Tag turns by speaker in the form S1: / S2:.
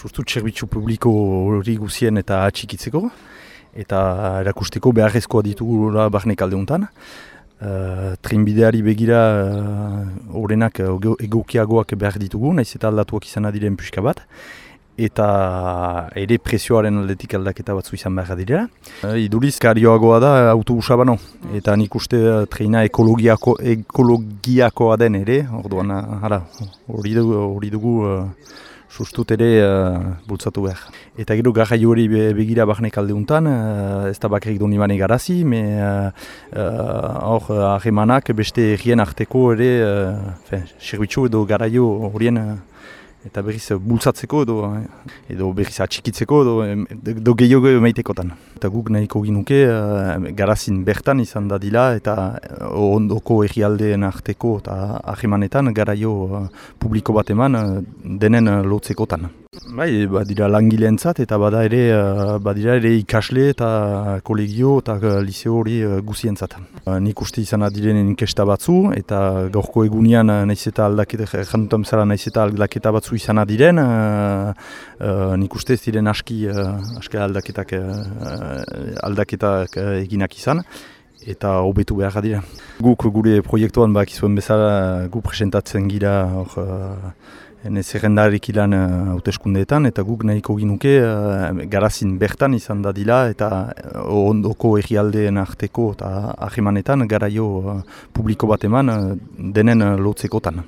S1: Sustu txerbitzu publiko hori guzien eta atxikitzeko, eta erakusteko beharrezkoa ditugula barnek alde honetan. Uh, Trinbideari begira horrenak uh, egokiagoak behar ditugu, naiz eta aldatuak izan adiren pixka bat eta ere presioaren aldetik aldaketa batzu izan behar dira. E, iduriz, karioagoa da autobusa bano, eta nik uste uh, treina ekologiako, ekologiakoa den ere, orduan, hori dugu, dugu uh, sustut ere uh, bultzatu behar. Eta gero garrai hori begira bahnek aldeuntan, uh, ez da bakarrik doni bane garazi, me hor uh, uh, beste errien arteko ere, uh, serbitzu edo garaio horien uh, eta berriz bultzatzeko edo, edo berriz atxikitzeko edo, edo gehiago meitekotan. Eta guk nahiko ginuke uh, garazin bertan izan dadila eta ondoko egialdeen arteko eta ahimanetan garaio publiko bat eman denen uh, lotzekotan. Bai, badira langileentzat eta bada ere, uh, badira ere ikasle eta kolegio eta uh, liceo hori uh, guzientzat. Uh, nik uste izan adiren inkesta batzu eta gaurko egunean nahiz eta aldaketa, jantutam zara nahiz eta aldaketa batzu izan adiren, nik uste ez diren aski, aski aldaketak, aldaketak eginak izan eta hobetu behar dira. Guk gure proiektuan bakizuen bezala gu presentatzen gira hor Hene zerrendarik ilan uh, hauteskundeetan eta guk nahiko ginuke uh, garazin bertan izan dadila eta uh, ondoko egialdeen arteko eta ahimanetan garaio uh, publiko bat eman uh, denen uh, lotzekotan.